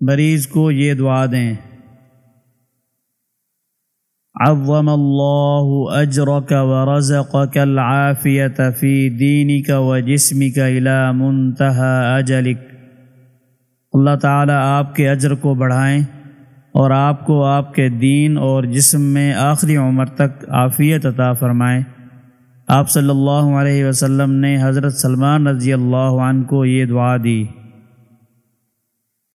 مریض کو یہ دعا دیں۔ عظم اللہ اجرک ورزقک العافیت فی دینک و جسمک الى منتہا اجلک اللہ تعالیٰ آپ کے اجر کو بڑھائیں اور آپ کو آپ کے دین اور جسم میں آخری عمر تک عافیت عطا فرمائیں۔ آپ صلی اللہ علیہ وسلم نے حضرت سلمان رضی اللہ عنہ کو یہ دعا دی۔